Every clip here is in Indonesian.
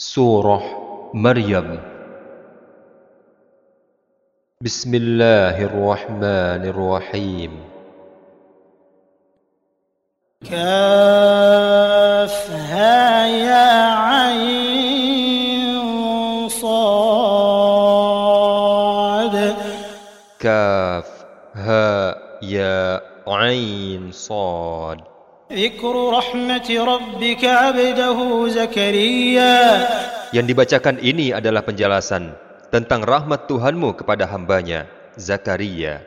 سورة مريم. بسم الله الرحمن الرحيم. كافها يا عين صاد. كافها يا عين صاد. Yang dibacakan ini adalah penjelasan tentang rahmat Tuhanmu kepada hambanya, Zakaria.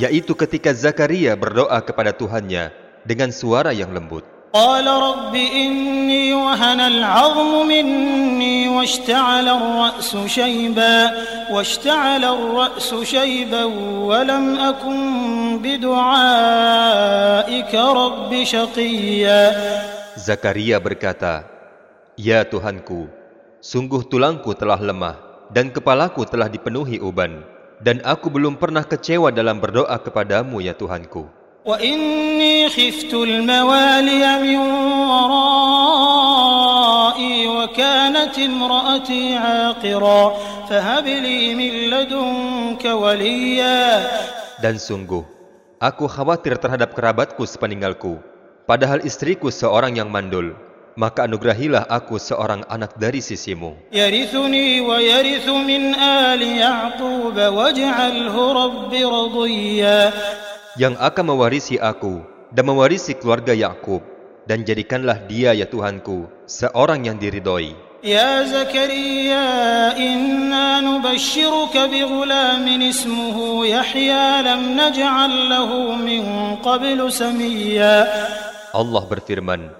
Yaitu ketika Zakaria berdoa kepada Tuhannya dengan suara yang lembut. قال رب إني وهن العظم مني واشتعل الرأس شيبا واشتعل الرأس شيبا ولم أكن بدعائك رب شقيا Zakaria berkata, Ya Tuhanku, sungguh tulangku telah lemah dan kepalaku telah dipenuhi uban. Dan aku belum pernah kecewa dalam berdoa kepadamu ya Tuhanku. وإني خفت الموالي من ورائي وكانت امرأتي عاقرا فهب لي من لدنك وليا Dan sungguh, aku khawatir terhadap kerabatku sepeninggalku. Padahal istriku seorang yang mandul. Maka anugerahilah aku seorang anak dari sisimu. يرثني ويرث من آل يعقوب واجعله رب رضيا yang akan mewarisi aku dan mewarisi keluarga Yakub dan jadikanlah dia ya Tuhanku seorang yang diridhoi. Ya Zakaria, inna nubashshiruka bighulamin ismuhu Yahya lam naj'allahu min qablu samiyya. Allah berfirman,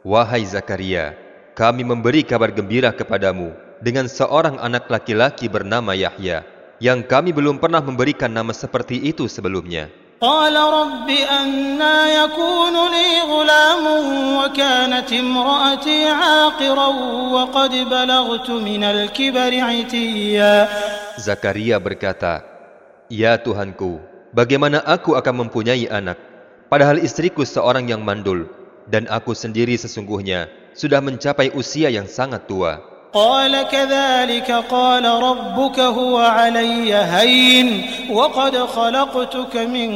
Wahai Zakaria, kami memberi kabar gembira kepadamu dengan seorang anak laki-laki bernama Yahya yang kami belum pernah memberikan nama seperti itu sebelumnya. قال رب أنا يكون لي غلام وكانت امرأتي عاقرا وقد بلغت من الكبر عتيا Zakaria berkata, Ya Tuhanku, bagaimana aku akan mempunyai anak, padahal istriku seorang yang mandul, dan aku sendiri sesungguhnya sudah mencapai usia yang sangat tua. قال كذلك قال ربك هو علي هين وقد خلقتك من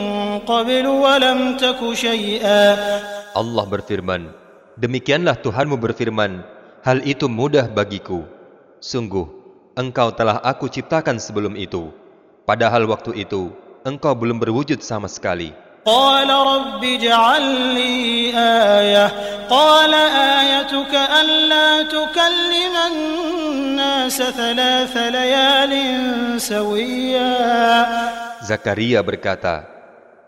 قبل ولم تك شيئا Allah berfirman, Demikianlah Tuhanmu berfirman, hal itu mudah bagiku. Sungguh, engkau telah aku ciptakan sebelum itu. Padahal waktu itu, engkau belum berwujud sama sekali. قال رب اجعل لي آية قال آيتك ألا تكلم الناس ثلاث ليال سويا Zakaria berkata,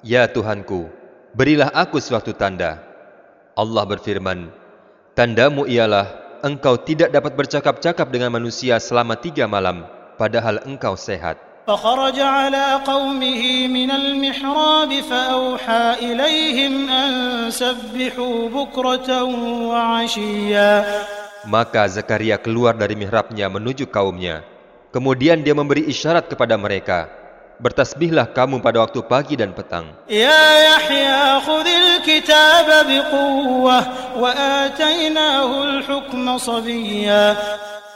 Ya Tuhanku, berilah aku suatu tanda. Allah berfirman, Tandamu ialah engkau tidak dapat bercakap-cakap dengan manusia selama tiga malam, padahal engkau sehat. فخرج على قومه من المحراب فأوحى إليهم أن سبحوا بكرة وعشيا Maka Zakaria keluar dari mihrabnya menuju kaumnya. Kemudian dia memberi isyarat kepada mereka, Bertasbihlah kamu pada waktu pagi dan petang. يا يحيى خذ الكتاب بقوة وآتيناه الحكم صبيا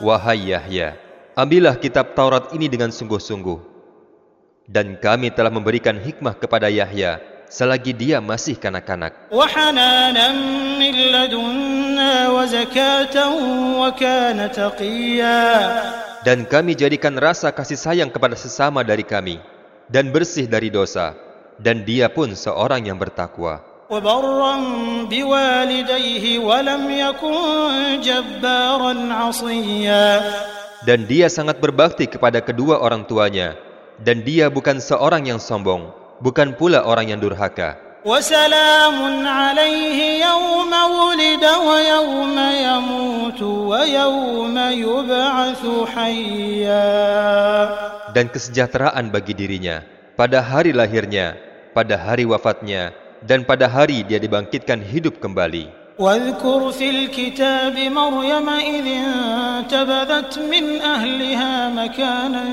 Wahai Yahya, ambillah kitab Taurat ini dengan sungguh-sungguh. Dan kami telah memberikan hikmah kepada Yahya selagi dia masih kanak-kanak. وحنانا من لدنا وزكاة وكان تقيا Dan kami jadikan rasa kasih sayang kepada sesama dari kami, dan bersih dari dosa, dan dia pun seorang yang bertakwa. وبرا بوالديه ولم يكن جبارا عصيا Dan dia sangat berbakti kepada kedua orang tuanya, dan dia bukan seorang yang sombong, bukan pula orang yang durhaka. وسلام عليه يوم ولد ويوم يموت ويوم يبعث حيا Dan kesejahteraan bagi dirinya pada hari lahirnya, pada hari wafatnya, dan pada hari dia dibangkitkan hidup kembali. واذكر في الكتاب مريم إذ انتبذت من أهلها مكانا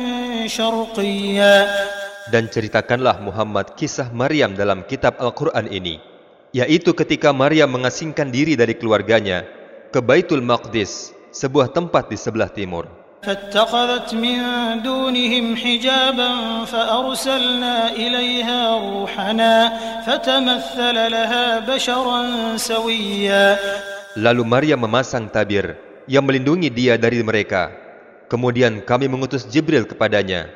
شرقيا Dan ceritakanlah Muhammad kisah Maryam dalam kitab Al-Quran ini. yaitu ketika Maryam mengasingkan diri dari keluarganya ke Baitul Maqdis, sebuah tempat di sebelah timur. فاتخذت من دونهم حجابا فأرسلنا إليها روحنا فتمثل لها بشرا سويا Lalu Maryam memasang tabir yang melindungi dia dari mereka. Kemudian kami mengutus Jibril kepadanya.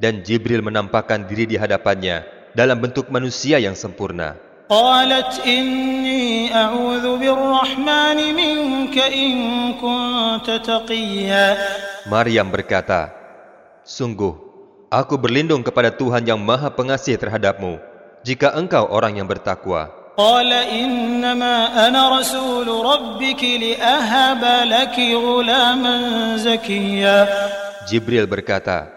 Dan Jibril menampakkan diri di hadapannya dalam bentuk manusia yang sempurna. قالت إني أعوذ بالرحمن منك إن كنت تقيا Maryam berkata, Sungguh, aku berlindung kepada Tuhan yang maha pengasih terhadapmu, jika engkau orang yang bertakwa. قال إنما أنا رسول ربك لأهب لك غلاما زكيا Jibril berkata,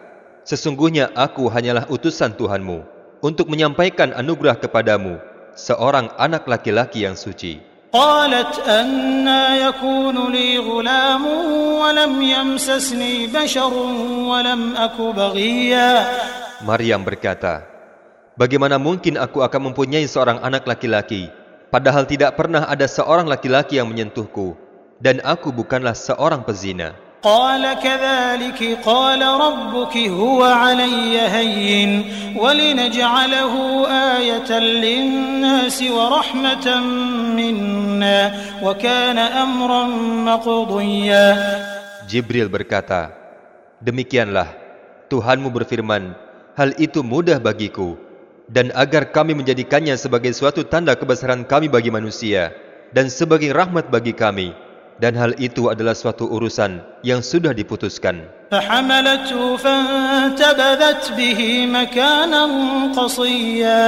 Sesungguhnya aku hanyalah utusan Tuhanmu untuk menyampaikan anugerah kepadamu, seorang anak laki-laki yang suci. قالت أنا يكون لي غلام ولم يمسسني بشر ولم أك بغيا Maryam berkata, Bagaimana mungkin aku akan mempunyai seorang anak laki-laki, padahal tidak pernah ada seorang laki-laki yang menyentuhku, dan aku bukanlah seorang pezina. قال كذلك قال ربك هو علي هين ولنجعله آية للناس ورحمة منا وكان أمرا مقضيا Jibril berkata, Demikianlah, Tuhanmu berfirman, hal itu mudah bagiku, dan agar kami menjadikannya sebagai suatu tanda kebesaran kami bagi manusia, dan sebagai rahmat bagi kami, dan hal itu adalah suatu urusan yang sudah diputuskan. فحملته فانتبذت به مكانا قصيا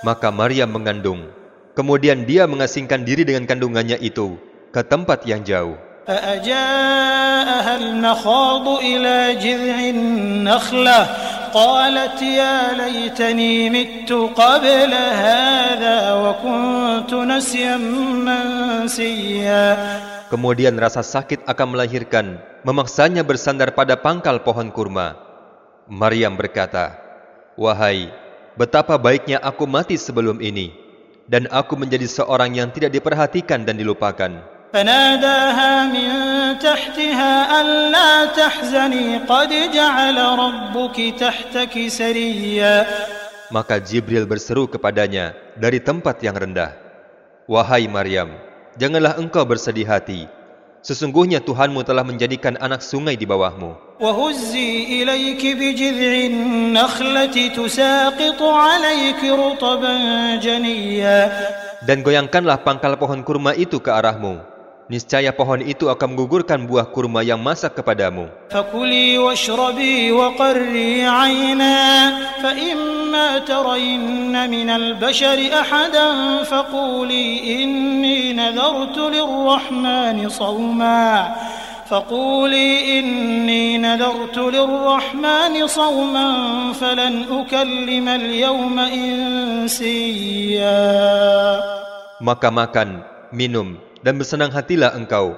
Maka Maryam mengandung, kemudian dia mengasingkan diri dengan kandungannya itu ke tempat yang jauh. فأجاءها المخاض إلى جذع النخلة قالت يا ليتني مت قبل هذا وكنت نسيا منسيا Kemudian rasa sakit akan melahirkan, memaksanya bersandar pada pangkal pohon kurma. Maryam berkata, Wahai, betapa baiknya aku mati sebelum ini, dan aku menjadi seorang yang tidak diperhatikan dan dilupakan. Maka Jibril berseru kepadanya dari tempat yang rendah, Wahai Maryam, janganlah engkau bersedih hati. Sesungguhnya Tuhanmu telah menjadikan anak sungai di bawahmu. Dan goyangkanlah pangkal pohon kurma itu ke arahmu Niscaya pohon itu akan menggugurkan buah kurma yang masak kepadamu. فكلي واشربي وقري عينا فإما ترين من البشر أحدا فقولي إني نذرت للرحمن صوما فقولي إني نذرت للرحمن صوما فلن أكلم اليوم إنسيا Maka makan, minum, dan bersenang hatilah engkau.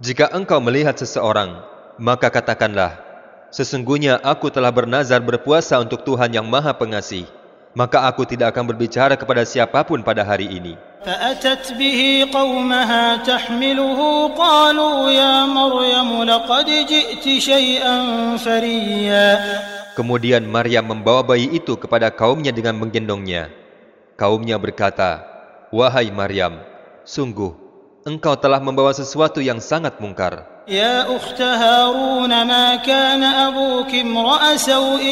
Jika engkau melihat seseorang, maka katakanlah, Sesungguhnya aku telah bernazar berpuasa untuk Tuhan yang maha pengasih. Maka aku tidak akan berbicara kepada siapapun pada hari ini. فأتت به قومها تحمله قالوا يا مريم لقد جئت شيئا فريا Kemudian Maryam membawa bayi itu kepada kaumnya dengan menggendongnya. Kaumnya berkata, Wahai Maryam, sungguh, engkau telah membawa sesuatu yang sangat mungkar. يا أخت هارون ما كان أبوك امرأ سوء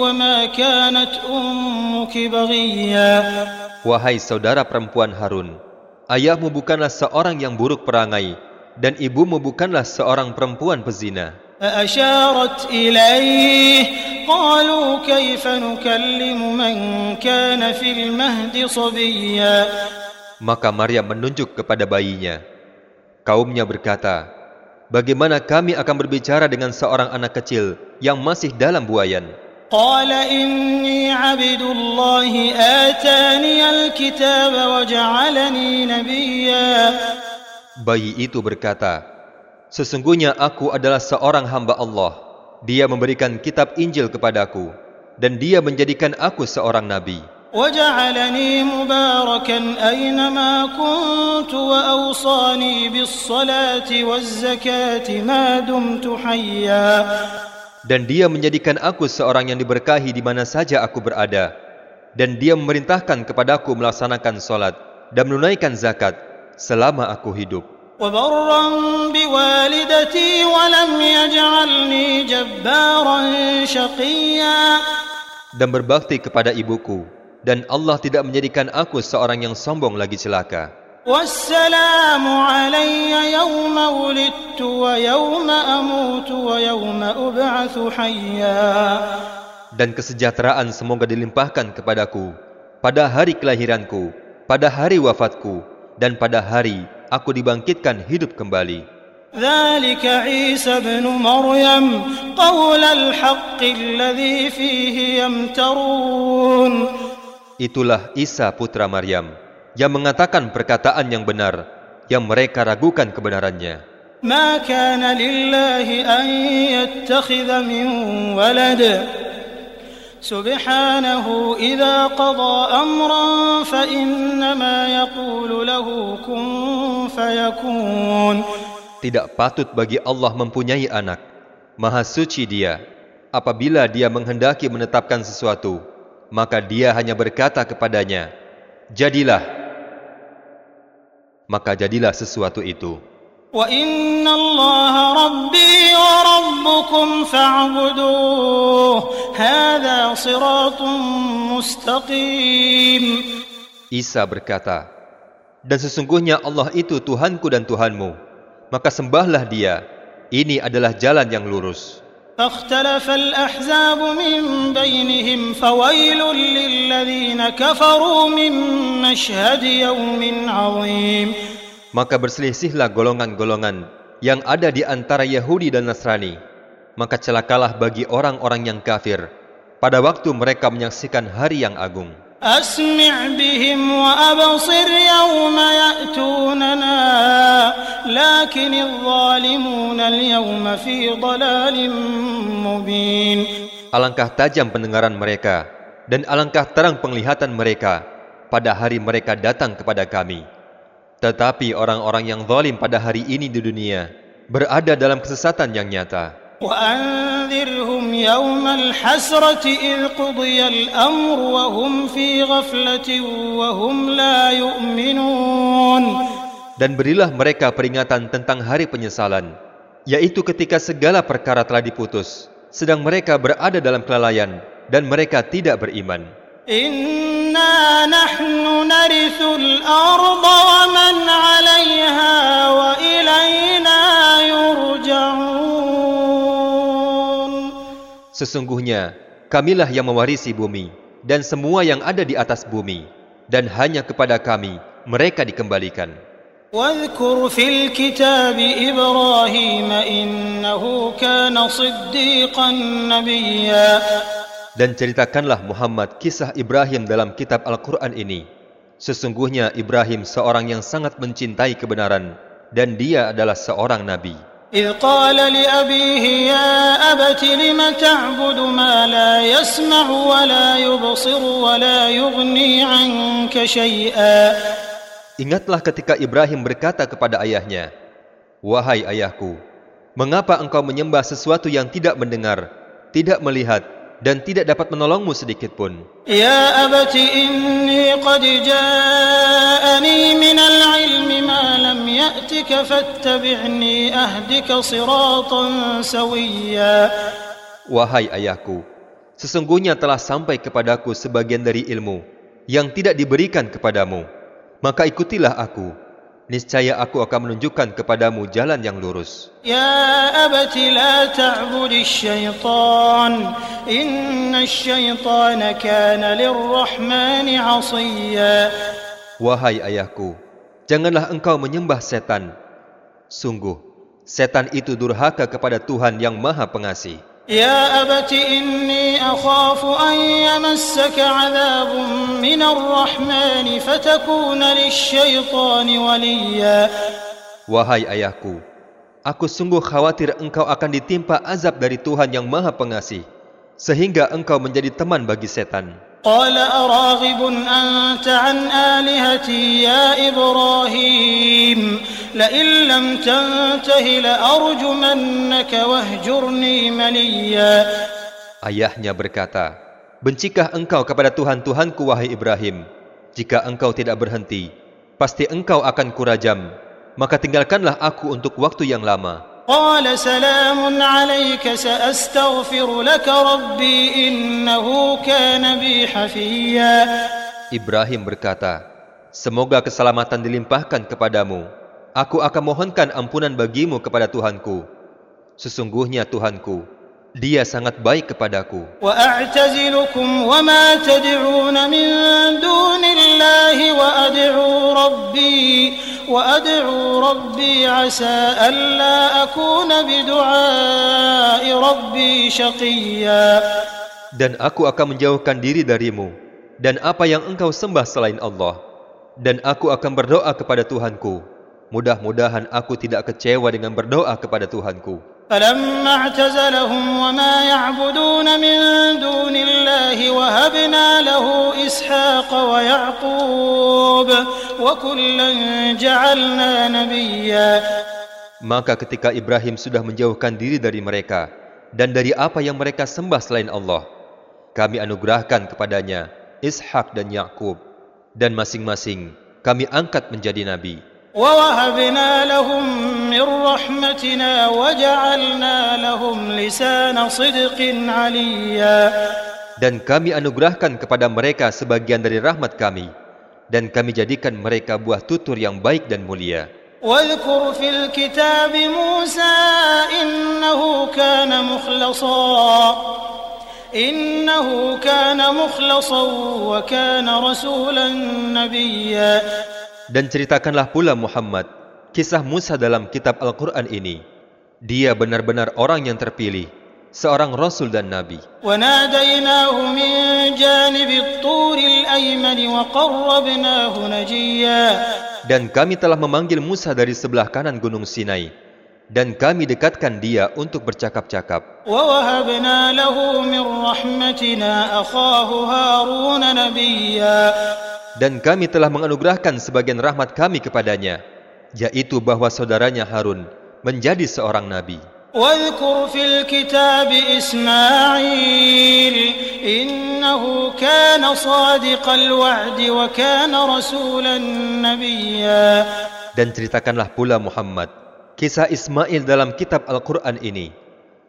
وما كانت أمك بغيا Wahai saudara perempuan Harun, ayahmu bukanlah seorang yang buruk perangai, dan ibumu bukanlah seorang perempuan pezina. فأشارت إليه قالوا كيف نكلم من كان في المهد صبيا Maka Maryam menunjuk kepada bayinya. Kaumnya berkata, Bagaimana kami akan berbicara dengan seorang anak kecil yang masih dalam buayan? قال إني عبد الله آتاني الكتاب وجعلني نبيا Bayi itu berkata, Sesungguhnya aku adalah seorang hamba Allah. Dia memberikan kitab Injil kepadaku, dan dia menjadikan aku seorang nabi. وجعلني مباركا أينما كنت وأوصاني بالصلاة والزكاة ما دمت حيا Dan dia menjadikan aku seorang yang diberkahi di mana saja aku berada. Dan dia memerintahkan kepadaku melaksanakan solat dan menunaikan zakat selama aku hidup. وبرا بوالدتي ولم يجعلني جبارا شقيا Dan berbakti kepada ibuku. Dan Allah tidak menjadikan aku seorang yang sombong lagi celaka. والسلام علي يوم ولدت ويوم أموت ويوم أبعث حيا Dan kesejahteraan semoga dilimpahkan kepadaku pada hari kelahiranku, pada hari wafatku, dan pada hari aku dibangkitkan hidup kembali. ذلك عيسى ابن مريم قول الحق الذي فيه يمترون Itulah Isa putra Maryam yang mengatakan perkataan yang benar yang mereka ragukan kebenarannya. ما كان لله أن يتخذ من ولد سبحانه إذا قضى أمرا فإنما يقول له كن فيكون Tidak patut bagi Allah mempunyai anak. Maha suci dia. Apabila dia menghendaki menetapkan sesuatu, maka dia hanya berkata kepadanya, Jadilah. Maka jadilah sesuatu itu. Isa berkata, Dan sesungguhnya Allah itu Tuhanku dan Tuhanmu, maka sembahlah dia, ini adalah jalan yang lurus. فاختلف الأحزاب من بينهم فويل للذين كفروا من مشهد يوم عظيم Maka berselisihlah golongan-golongan yang ada di antara Yahudi dan Nasrani. Maka celakalah bagi orang-orang yang kafir pada waktu mereka menyaksikan hari yang agung. أسمع بهم وأبصر يوم يأتوننا لكن الظالمون اليوم في ضلال مبين Alangkah tajam pendengaran mereka dan alangkah terang penglihatan mereka pada hari mereka datang kepada kami. Tetapi orang-orang yang zalim pada hari ini di dunia berada dalam kesesatan yang nyata. وأنذرهم يوم الحسرة إذ قضي الأمر وهم في غفلة وهم لا يؤمنون Dan berilah mereka peringatan tentang hari penyesalan, yaitu ketika segala perkara telah diputus, sedang mereka berada dalam kelalaian dan mereka tidak beriman. إنا نحن نرث الأرض ومن عليها وإلينا يرجعون Sesungguhnya, kamilah yang mewarisi bumi dan semua yang ada di atas bumi, dan hanya kepada kami mereka dikembalikan. واذكر في الكتاب إبراهيم إنه كان صديقا نبيا Dan ceritakanlah Muhammad kisah Ibrahim dalam kitab Al-Quran ini. Sesungguhnya Ibrahim seorang yang sangat mencintai kebenaran, dan dia adalah seorang nabi. إذ قال لأبيه يا أبت لم تعبد ما لا يسمع ولا يبصر ولا يغني عنك شيئا Ingatlah ketika Ibrahim berkata kepada ayahnya, Wahai ayahku, mengapa engkau menyembah sesuatu yang tidak mendengar, tidak melihat, dan tidak dapat menolongmu sedikit pun? يا أبت إني قد جاءني من العلم ما لم يأتك فاتبعني أهدك صراطا سويا Wahai ayahku, sesungguhnya telah sampai kepadaku sebagian dari ilmu yang tidak diberikan kepadamu. Maka ikutilah aku. Niscaya aku akan menunjukkan kepadamu jalan yang lurus. يا أبت لا تعبد الشيطان إن الشيطان كان للرحمن عصيا Wahai ayahku, janganlah engkau menyembah setan. Sungguh, setan itu durhaka kepada Tuhan yang maha pengasih. Ya abati inni akhafu an yamassaka azabun minar rahmani fatakuna lisyaitani waliya. Wahai ayahku, aku sungguh khawatir engkau akan ditimpa azab dari Tuhan yang maha pengasih, sehingga engkau menjadi teman bagi setan. قال أراغب أنت عن آلهتي يا إبراهيم لئن لم تنته لأرجمنك واهجرني مليا Ayahnya berkata, Bencikah engkau kepada Tuhan-Tuhanku wahai Ibrahim? Jika engkau tidak berhenti, pasti engkau akan kurajam. Maka tinggalkanlah aku untuk waktu yang lama. قال سلام عليك سأستغفر لك ربي إنه كان بي حفيا Ibrahim berkata, Semoga keselamatan dilimpahkan kepadamu. Aku akan mohonkan ampunan bagimu kepada Tuhanku. Sesungguhnya Tuhanku, Dia sangat baik kepadaku. وأعتزلكم وما تدعون من دون وأدعو ربي عسى ألا أكون بدعاء ربي شقيا Dan aku akan menjauhkan diri darimu dan apa yang engkau sembah selain Allah. Dan aku akan berdoa kepada Tuhanku. Mudah-mudahan aku tidak kecewa dengan berdoa kepada Tuhanku. فلما اعتزلهم وما يعبدون من دون الله وهبنا له إسحاق ويعقوب وكلا جعلنا نبيا Maka ketika Ibrahim sudah menjauhkan diri dari mereka dan dari apa yang mereka sembah selain Allah, kami anugerahkan kepadanya Ishak dan Yakub dan masing-masing kami angkat menjadi nabi. ووهبنا لهم من رحمتنا وجعلنا لهم لسان صدق عليا Dan kami anugerahkan kepada mereka sebagian dari rahmat kami dan kami jadikan mereka buah tutur yang baik dan mulia. واذكر في الكتاب موسى إنه كان مخلصا إنه كان مخلصا وكان رسولا نبيا dan ceritakanlah pula Muhammad kisah Musa dalam kitab Al-Quran ini. Dia benar-benar orang yang terpilih, seorang Rasul dan Nabi. Dan kami telah memanggil Musa dari sebelah kanan Gunung Sinai, dan kami dekatkan dia untuk bercakap-cakap. Dan ووهبنا له من رحمتنا أخاه هارون نبيا Dan kami telah menganugerahkan sebagian rahmat kami kepadanya, yaitu bahwa saudaranya Harun menjadi seorang nabi. واذكر في الكتاب إسماعيل إنه كان صادق الوعد وكان رسولا نبيا Dan ceritakanlah pula Muhammad kisah Ismail dalam kitab Al-Quran ini.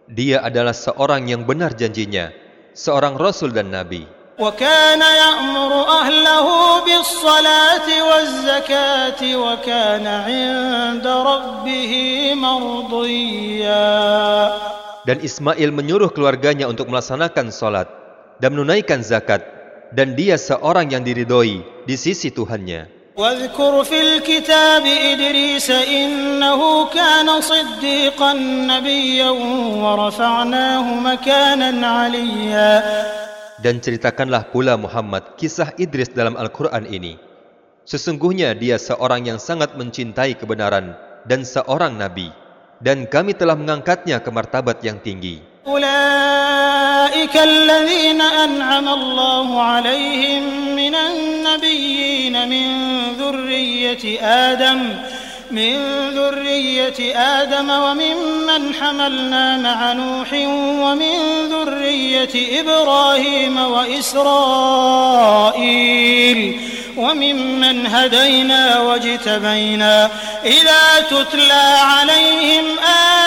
Dia adalah seorang yang benar janjinya, seorang Rasul dan Nabi. وكان يأمر أهله بالصلاة والزكاة وكان عند ربه مرضيا Dan Ismail menyuruh keluarganya untuk melaksanakan sholat dan menunaikan zakat. Dan dia seorang yang diridhoi di sisi Tuhannya. واذكر في الكتاب إدريس إنه كان صديقا نبيا ورفعناه مكانا عليا Dan ceritakanlah pula Muhammad kisah Idris dalam Al-Quran ini. Sesungguhnya dia seorang yang sangat mencintai kebenaran dan seorang nabi. Dan kami telah mengangkatnya ke martabat yang tinggi. أولئك الذين أنعم الله عليهم من النبيين من ذرية آدم من ذرية آدم وممن حملنا مع نوح ومن ذرية إبراهيم وإسرائيل وممن هدينا واجتبينا. إذا تتلى عليهم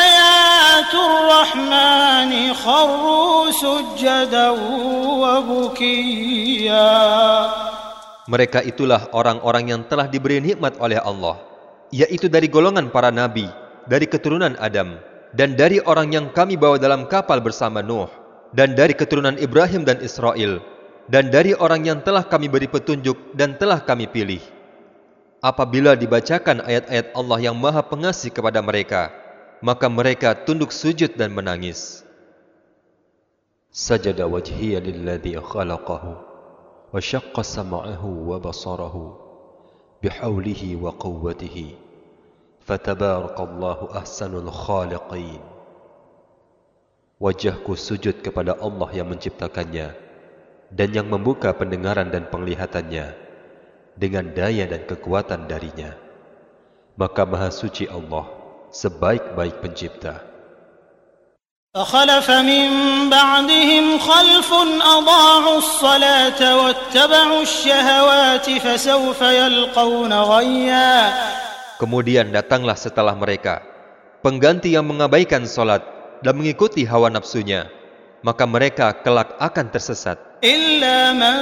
آيات الرحمن خروا سجدا وبكيا. Mereka itulah orang-orang yang telah diberi nikmat oleh Allah, yaitu dari golongan para nabi, dari keturunan Adam, dan dari orang yang kami bawa dalam kapal bersama Nuh, dan dari keturunan Ibrahim dan Israel, dan dari orang yang telah kami beri petunjuk dan telah kami pilih. Apabila dibacakan ayat-ayat Allah yang maha pengasih kepada mereka, maka mereka tunduk sujud dan menangis. Sajada wajhiya lilladhi khalaqahu wa syaqqa sam'ahu wa basarahu bihawlihi wa quwwatihi fatabarakallahu ahsanul khaliqin Wajahku sujud kepada Allah yang menciptakannya dan yang membuka pendengaran dan penglihatannya dengan daya dan kekuatan darinya. Maka Maha Suci Allah sebaik-baik pencipta. فخلف من بعدهم خلف أضاعوا الصلاة واتبعوا الشهوات فسوف يلقون غيا Kemudian datanglah setelah mereka pengganti yang mengabaikan solat dan mengikuti hawa nafsunya, maka mereka kelak akan tersesat. إلا من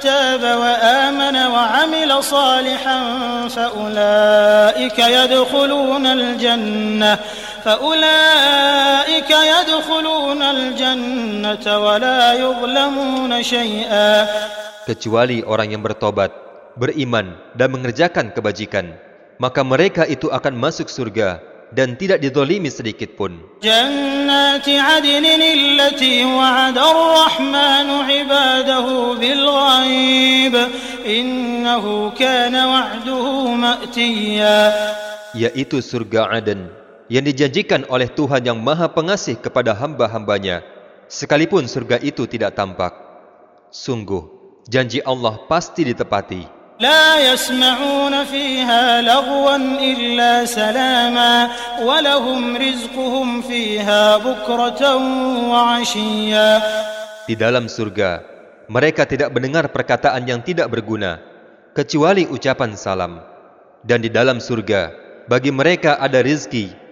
تاب وآمن وعمل صالحا فأولئك يدخلون الجنة فأولئك يدخلون الجنة ولا يظلمون شيئا Kecuali orang yang bertobat, beriman, dan mengerjakan kebajikan, maka mereka itu akan masuk surga dan tidak didolimi sedikit pun. جنات عدن التي وعد الرحمن عباده بالغيب إنه كان وعده مأتيا Yaitu surga Aden yang dijanjikan oleh Tuhan yang maha pengasih kepada hamba-hambanya, sekalipun surga itu tidak tampak. Sungguh, janji Allah pasti ditepati. لا يسمعون فيها لغوا إلا سلاما ولهم رزقهم فيها بكرة وعشيا Di dalam surga, mereka tidak mendengar perkataan yang tidak berguna, kecuali ucapan salam. Dan di dalam surga, bagi mereka ada rizki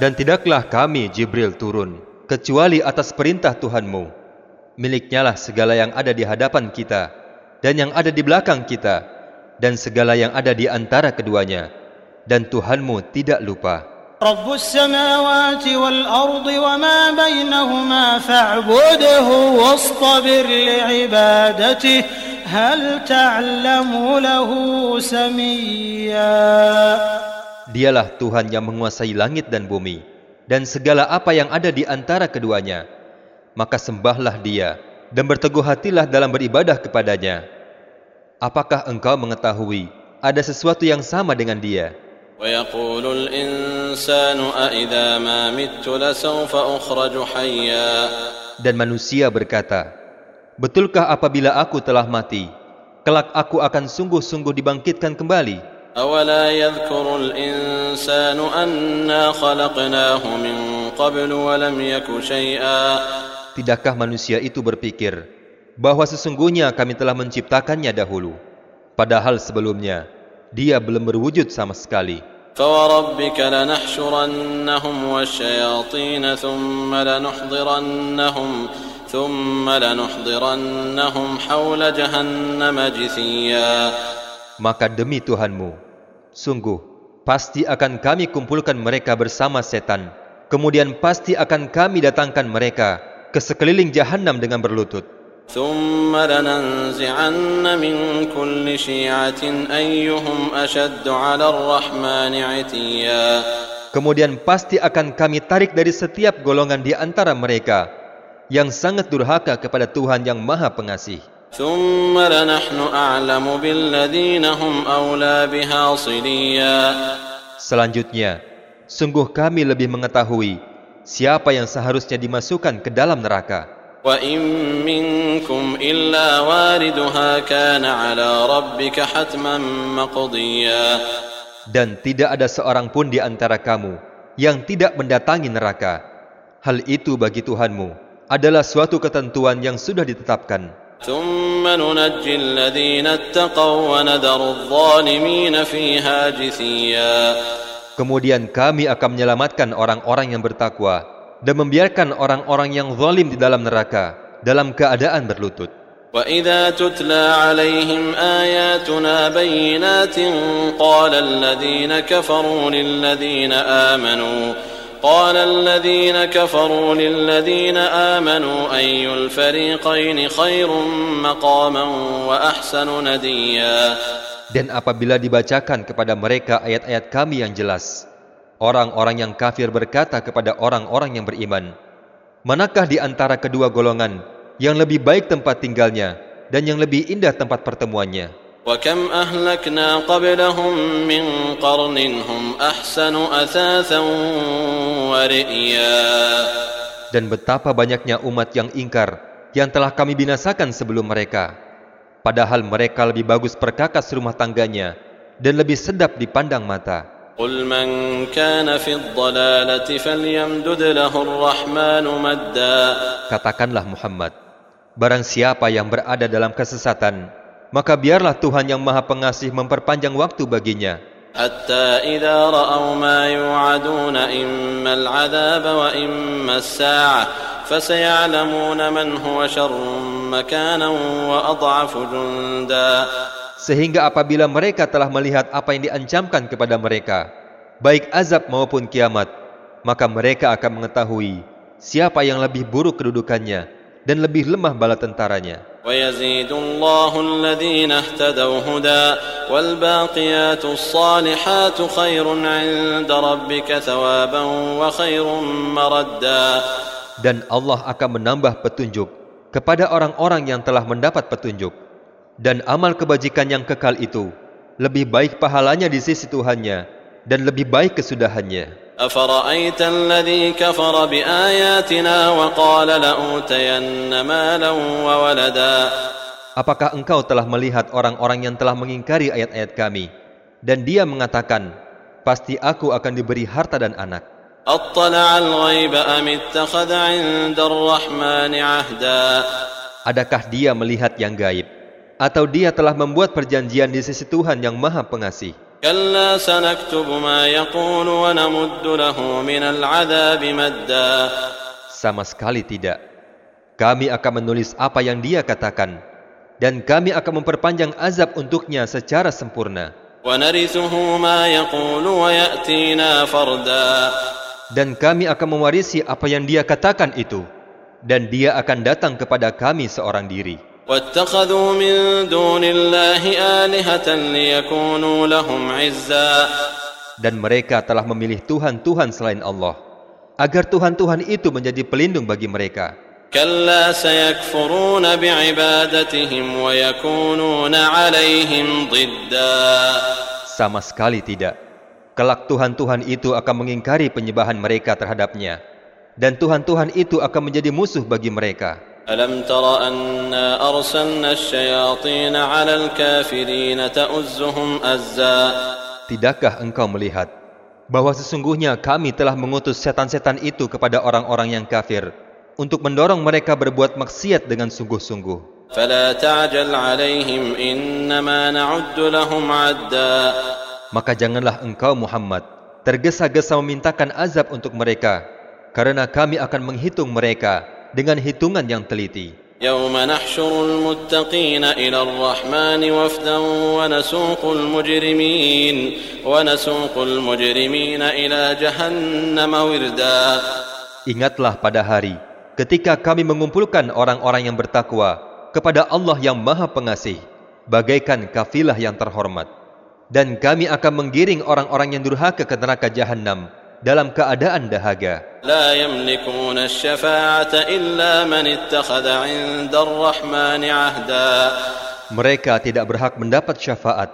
Dan tidaklah kami, Jibril, turun, kecuali atas perintah Tuhanmu. Miliknyalah segala yang ada di hadapan kita, dan yang ada di belakang kita, dan segala yang ada di antara keduanya. Dan Tuhanmu tidak lupa. رب السماوات والأرض وما بينهما فاعبده واصطبر لعبادته هل تعلم له سميا Dialah Tuhan yang menguasai langit dan bumi, dan segala apa yang ada di antara keduanya. Maka sembahlah dia, dan berteguh hatilah dalam beribadah kepadanya. Apakah engkau mengetahui ada sesuatu yang sama dengan dia? Dan manusia berkata, Betulkah apabila aku telah mati, kelak aku akan sungguh-sungguh dibangkitkan kembali?' أولا يذكر الإنسان أنا خلقناه من قبل ولم يك شيئا Tidakkah manusia itu berpikir bahwa sesungguhnya kami telah menciptakannya dahulu, padahal sebelumnya dia belum berwujud sama sekali. فوربك لنحشرنهم والشياطين ثم لنحضرنهم ثم لنحضرنهم حول جهنم جثيا maka demi Tuhanmu, sungguh pasti akan kami kumpulkan mereka bersama setan, kemudian pasti akan kami datangkan mereka ke sekeliling jahanam dengan berlutut. Kemudian pasti akan kami tarik dari setiap golongan di antara mereka yang sangat durhaka kepada Tuhan yang Maha Pengasih. ثم لنحن أعلم بالذين هم أولى بها صليا Selanjutnya, sungguh kami lebih mengetahui siapa yang seharusnya dimasukkan ke dalam neraka. وإن منكم إلا واردها كان على ربك حتما مقضيا Dan tidak ada seorang pun di antara kamu yang tidak mendatangi neraka. Hal itu bagi Tuhanmu adalah suatu ketentuan yang sudah ditetapkan. ثم ننجي الذين اتقوا ونذر الظالمين فيها جثيا Kemudian kami akan menyelamatkan orang-orang yang bertakwa dan membiarkan orang-orang yang zalim di dalam neraka dalam keadaan berlutut. وإذا تتلى عليهم آياتنا بينات قال الذين كفروا للذين آمنوا قال الذين كفروا للذين آمنوا أي الفريقين خير مقاما وأحسن نديا Dan apabila dibacakan kepada mereka ayat-ayat kami yang jelas, orang-orang yang kafir berkata kepada orang-orang yang beriman, Manakah di antara kedua golongan yang lebih baik tempat tinggalnya dan yang lebih indah tempat pertemuannya? وكم أهلكنا قبلهم من قرن هم أحسن أثاثا ورئيا Dan betapa banyaknya umat yang ingkar yang telah kami binasakan sebelum mereka. Padahal mereka lebih bagus perkakas rumah tangganya dan lebih sedap dipandang mata. قل من كان في الضلالة فليمدد له الرحمن مدا Katakanlah Muhammad, barang siapa yang berada dalam kesesatan, maka biarlah Tuhan yang Maha Pengasih memperpanjang waktu baginya. حتى إذا رأوا ما يوعدون إما العذاب وإما الساعة فسيعلمون من هو شر مكانا وأضعف جندا Sehingga apabila mereka telah melihat apa yang diancamkan kepada mereka, baik azab maupun kiamat, maka mereka akan mengetahui siapa yang lebih buruk kedudukannya dan lebih lemah bala tentaranya. ويزيد الله الذين اهتدوا هدى والباقيات الصالحات خير عند ربك ثوابا وخير مردا Dan Allah akan menambah petunjuk kepada orang-orang yang telah mendapat petunjuk. Dan amal kebajikan yang kekal itu lebih baik pahalanya di sisi Tuhannya dan lebih baik kesudahannya. أفرأيت الذي كفر بآياتنا وقال لأوتين مالا وولدا Apakah engkau telah melihat orang-orang yang telah mengingkari ayat-ayat kami dan dia mengatakan, pasti aku akan diberi harta dan anak. أطلع الغيب أم اتخذ عند الرحمن عهدا Adakah dia melihat yang gaib atau dia telah membuat perjanjian di sisi Tuhan yang Maha Pengasih? كلا سنكتب ما يقول ونمد له من العذاب مدا Sama sekali tidak. Kami akan menulis apa yang dia katakan dan kami akan memperpanjang azab untuknya secara sempurna. ونرثه ما يقول ويأتينا فردا Dan kami akan mewarisi apa yang dia katakan itu dan dia akan datang kepada kami seorang diri. واتخذوا من دون الله آلهة ليكونوا لهم عزا dan mereka telah memilih Tuhan-Tuhan selain Allah agar Tuhan-Tuhan itu menjadi pelindung bagi mereka. Sama sekali tidak. Kelak Tuhan-Tuhan itu akan mengingkari penyembahan mereka terhadapnya. Dan Tuhan-Tuhan itu akan menjadi musuh bagi mereka. ألم تر أنا أرسلنا الشياطين على الكافرين تأزهم أزا؟ Tidakkah engkau melihat bahwa sesungguhnya kami telah mengutus setan-setan itu kepada orang-orang yang kafir untuk mendorong mereka berbuat maksiat dengan sungguh-sungguh. Maka janganlah engkau Muhammad tergesa-gesa memintakan azab untuk mereka karena kami akan menghitung mereka dengan hitungan yang teliti. يوم نحشر المتقين إلى الرحمن وفدا ونسوق المجرمين ونسوق المجرمين إلى جهنم وردا Ingatlah pada hari ketika kami mengumpulkan orang-orang yang bertakwa kepada Allah yang Maha Pengasih, bagaikan kafilah yang terhormat. Dan kami akan menggiring orang-orang yang durhaka ke neraka jahanam dalam keadaan dahaga. Mereka tidak berhak mendapat syafaat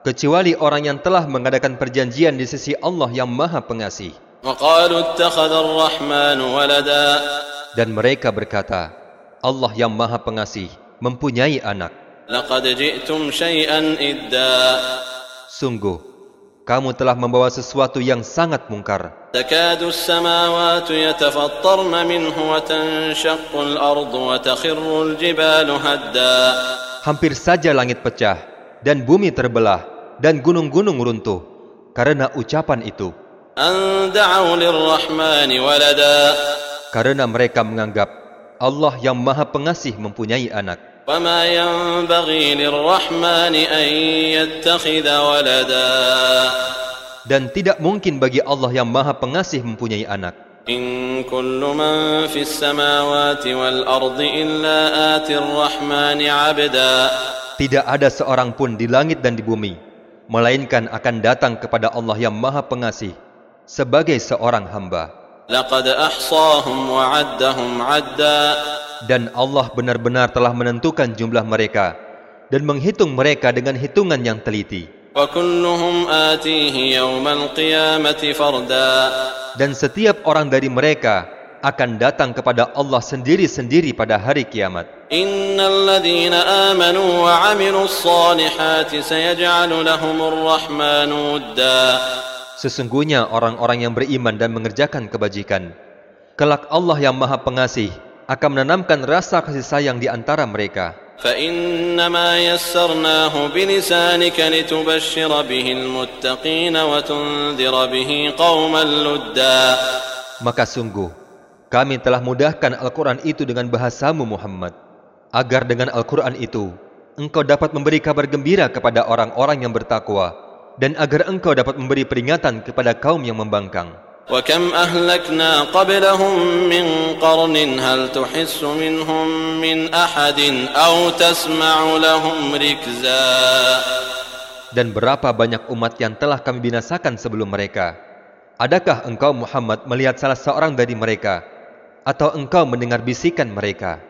kecuali orang yang telah mengadakan perjanjian di sisi Allah yang Maha Pengasih. Dan mereka berkata, Allah yang Maha Pengasih mempunyai anak. Sungguh, kamu telah membawa sesuatu yang sangat mungkar. Hampir saja langit pecah dan bumi terbelah dan gunung-gunung runtuh karena ucapan itu. Karena mereka menganggap Allah yang Maha Pengasih mempunyai anak. وما ينبغي للرحمن أن يتخذ ولدا Dan tidak mungkin bagi Allah yang maha pengasih mempunyai anak. إن كل من في السماوات والأرض إلا آتي الرحمن عبدا Tidak ada seorang pun di langit dan di bumi, melainkan akan datang kepada Allah yang maha pengasih, sebagai seorang hamba. لقد أحصاهم وعدهم عدا dan Allah benar-benar telah menentukan jumlah mereka dan menghitung mereka dengan hitungan yang teliti. Dan setiap orang dari mereka akan datang kepada Allah sendiri-sendiri pada hari kiamat. Sesungguhnya orang-orang yang beriman dan mengerjakan kebajikan, kelak Allah yang maha pengasih akan menanamkan rasa kasih sayang di antara mereka. Maka sungguh, kami telah mudahkan Al-Quran itu dengan bahasamu Muhammad, agar dengan Al-Quran itu, engkau dapat memberi kabar gembira kepada orang-orang yang bertakwa, dan agar engkau dapat memberi peringatan kepada kaum yang membangkang. وكم أهلكنا قبلهم من قرن هل تحس منهم من أحد أو تسمع لهم ركزا Dan berapa banyak umat yang telah kami binasakan sebelum mereka? Adakah engkau Muhammad melihat salah seorang dari mereka? Atau engkau mendengar bisikan mereka?